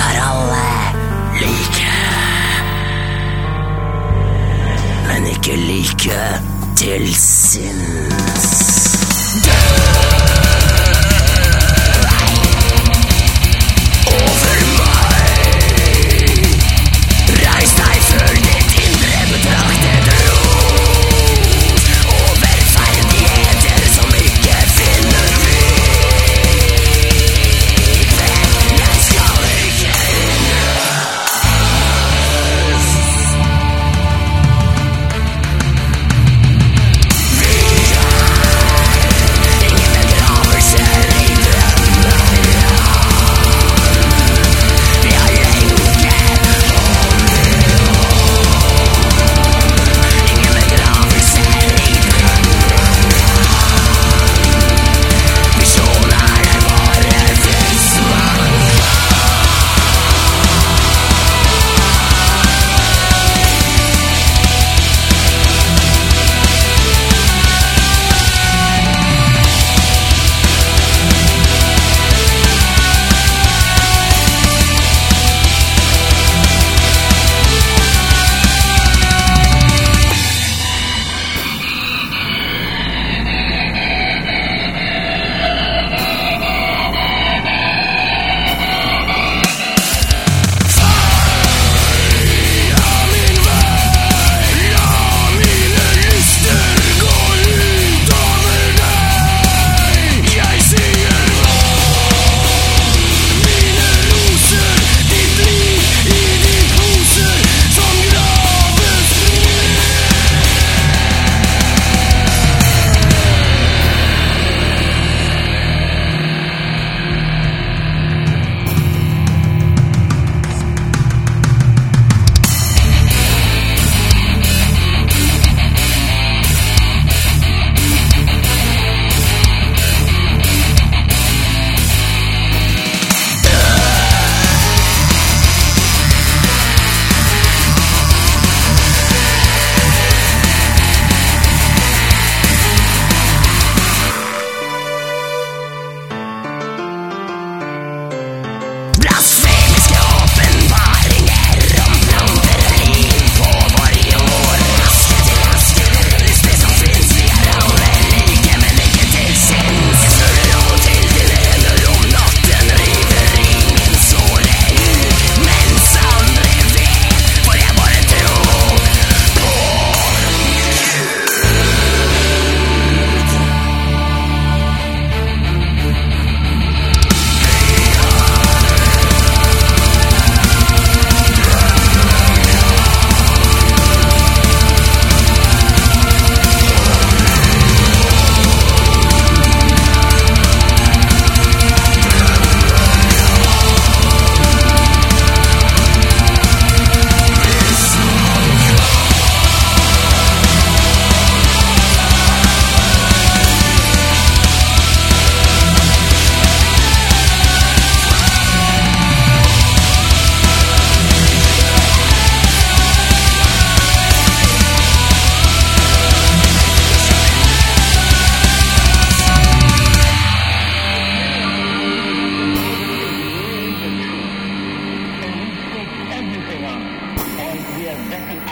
er alle like. Men ikke like til sinns.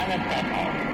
Alabama